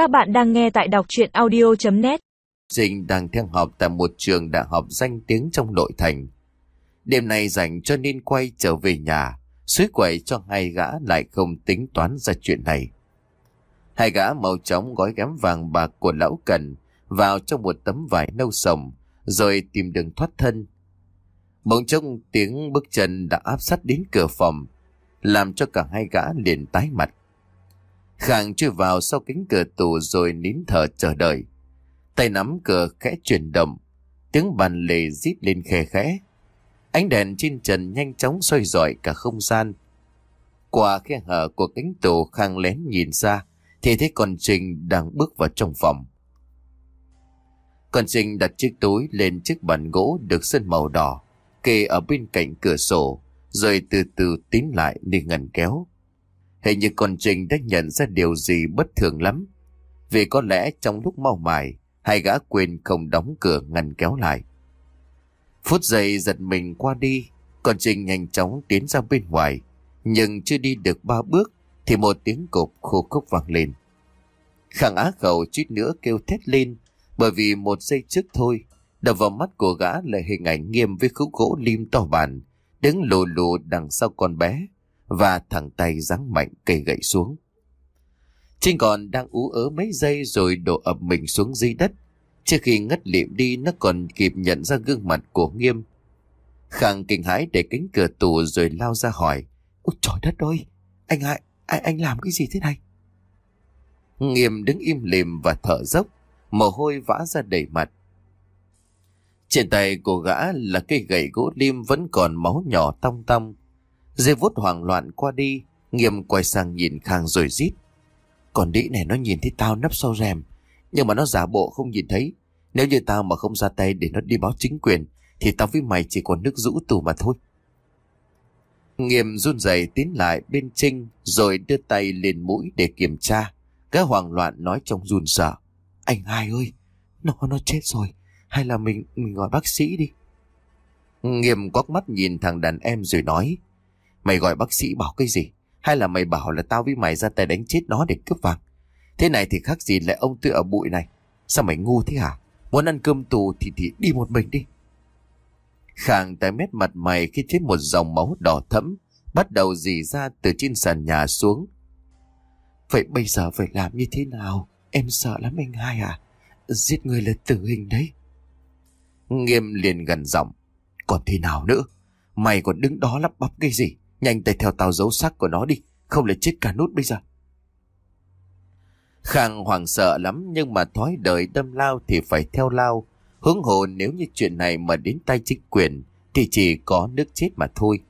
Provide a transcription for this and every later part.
Các bạn đang nghe tại đọc chuyện audio.net Trinh đang theo học tại một trường đại học danh tiếng trong nội thành. Đêm nay dành cho nên quay trở về nhà, suối quậy cho hai gã lại không tính toán ra chuyện này. Hai gã màu trống gói ghém vàng bạc của lão cần vào trong một tấm vải nâu sồng, rồi tìm đường thoát thân. Bỗng trông tiếng bước chân đã áp sát đến cửa phòng, làm cho cả hai gã liền tái mặt. Khang chui vào sau cánh cửa tù rồi nín thở chờ đợi. Tay nắm cửa khẽ chuyển động, tiếng bàn lề rít lên khe khẽ. Ánh đèn trên trần nhanh chóng soi rọi cả không gian. Qua khe hở của cánh tù, Khang lén nhìn ra, thì thấy con Trinh đang bước vào trong phòng. Con Trinh đặt chiếc túi lên chiếc bàn gỗ được sơn màu đỏ, kê ở bên cạnh cửa sổ, rồi từ từ tiến lại để ngần kéo. Hình như con Trinh đã nhận ra điều gì bất thường lắm. Vì có lẽ trong lúc mau mải, hai gã quên không đóng cửa ngăn kéo lại. Phút giây giật mình qua đi, con Trinh nhanh chóng tiến ra bên ngoài. Nhưng chưa đi được ba bước, thì một tiếng cộp khô khốc vang lên. Khang á khẩu chút nữa kêu thét lên, bởi vì một giây trước thôi, đập vào mắt của gã là hình ảnh nghiêm với khúc gỗ lim to bản, đứng lù lù đằng sau con bé và thẳng tay giáng mạnh cây gậy xuống. Trinh còn đang ú ớ mấy giây rồi đổ ập mình xuống dưới đất. Trước khi ngất liệm đi nó còn kịp nhận ra gương mặt của Nghiêm. Khang kinh hãi để cánh cửa tù rồi lao ra hỏi. Ôi trời đất ơi, anh hại, anh, anh làm cái gì thế này? Nghiêm đứng im lìm và thở dốc, mồ hôi vã ra đầy mặt. Trên tay của gã là cây gậy gỗ lim vẫn còn máu nhỏ tong tong. Dây vút hoảng loạn qua đi, nghiêm quay sang nhìn Khang rồi rít. Còn đĩ này nó nhìn thấy tao nấp sau rèm, nhưng mà nó giả bộ không nhìn thấy. Nếu như tao mà không ra tay để nó đi báo chính quyền, thì tao với mày chỉ còn nước rũ tù mà thôi. Nghiêm run rẩy tiến lại bên Trinh rồi đưa tay lên mũi để kiểm tra. Gã hoảng loạn nói trong run sợ. Anh hai ơi, nó nó chết rồi. Hay là mình mình gọi bác sĩ đi. Nghiêm quắc mắt nhìn thằng đàn em rồi nói. Mày gọi bác sĩ bảo cái gì? Hay là mày bảo là tao với mày ra tay đánh chết nó để cướp vàng? Thế này thì khác gì lại ông tự ở bụi này. Sao mày ngu thế hả? Muốn ăn cơm tù thì thì đi một mình đi. Khang tay mét mặt mày khi thấy một dòng máu đỏ thẫm bắt đầu dì ra từ trên sàn nhà xuống. Vậy bây giờ phải làm như thế nào? Em sợ lắm anh hai à? Giết người là tử hình đấy. Nghiêm liền gần giọng. Còn thế nào nữa? Mày còn đứng đó lắp bắp cái gì? Nhanh tay theo tao dấu xác của nó đi, không là chết cả nút bây giờ. Khang hoảng sợ lắm nhưng mà thói đời đâm lao thì phải theo lao. Hướng hồ nếu như chuyện này mà đến tay chính quyền thì chỉ có nước chết mà thôi.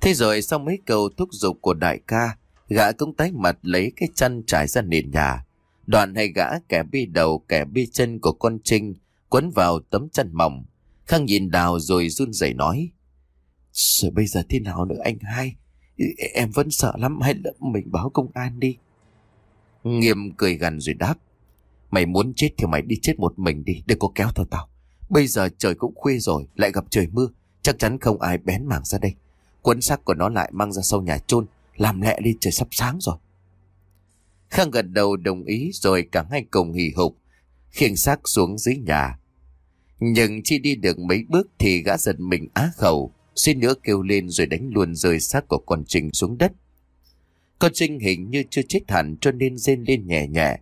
Thế rồi sau mấy câu thúc giục của đại ca, gã cũng tái mặt lấy cái chăn trải ra nền nhà. Đoạn hay gã kẻ bi đầu kẻ bi chân của con Trinh quấn vào tấm chăn mỏng. Khang nhìn đào rồi run rẩy nói. Rồi bây giờ thế nào nữa anh hai? Em vẫn sợ lắm hay là mình báo công an đi? Nghiêm cười gần rồi đáp. Mày muốn chết thì mày đi chết một mình đi, đừng có kéo theo tao. Bây giờ trời cũng khuya rồi, lại gặp trời mưa, chắc chắn không ai bén mảng ra đây. Quấn xác của nó lại mang ra sau nhà chôn làm lẹ đi trời sắp sáng rồi. Khang gật đầu đồng ý rồi cả hai cùng hì hục, khiêng xác xuống dưới nhà. Nhưng chỉ đi được mấy bước thì gã giật mình á khẩu, suýt nữa kêu lên rồi đánh luôn rơi xác của con Trinh xuống đất. Con Trinh hình như chưa chết hẳn cho nên rên lên nhẹ nhẹ.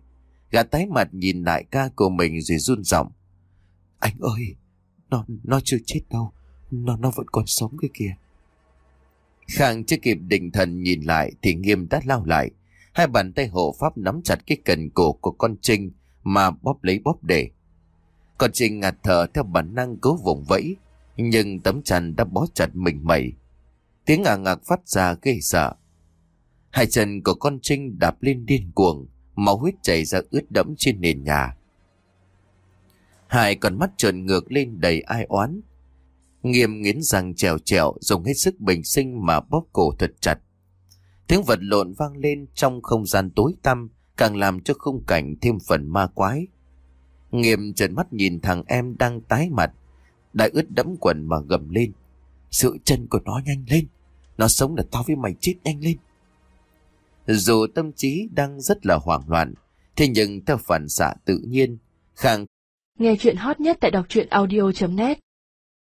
Gã tái mặt nhìn lại ca của mình rồi run giọng. Anh ơi, nó nó chưa chết đâu, nó nó vẫn còn sống cái kìa. Khang chưa kịp định thần nhìn lại thì nghiêm đã lao lại. Hai bàn tay hộ pháp nắm chặt cái cần cổ của con Trinh mà bóp lấy bóp để. Con Trinh ngạt thở theo bản năng cố vùng vẫy, nhưng tấm chăn đã bó chặt mình mẩy. Tiếng ả ngạc phát ra gây sợ. Hai chân của con Trinh đạp lên điên cuồng, máu huyết chảy ra ướt đẫm trên nền nhà. Hai con mắt trợn ngược lên đầy ai oán. Nghiêm nghiến răng trèo trèo dùng hết sức bình sinh mà bóp cổ thật chặt. Tiếng vật lộn vang lên trong không gian tối tăm càng làm cho khung cảnh thêm phần ma quái. Nghiêm trợn mắt nhìn thằng em đang tái mặt, đã ướt đẫm quần mà gầm lên. Sự chân của nó nhanh lên, nó sống là tao với mày chết nhanh lên. Dù tâm trí đang rất là hoảng loạn, Thế nhưng theo phản xạ tự nhiên, Khang Nghe chuyện hot nhất tại đọc truyện audio.net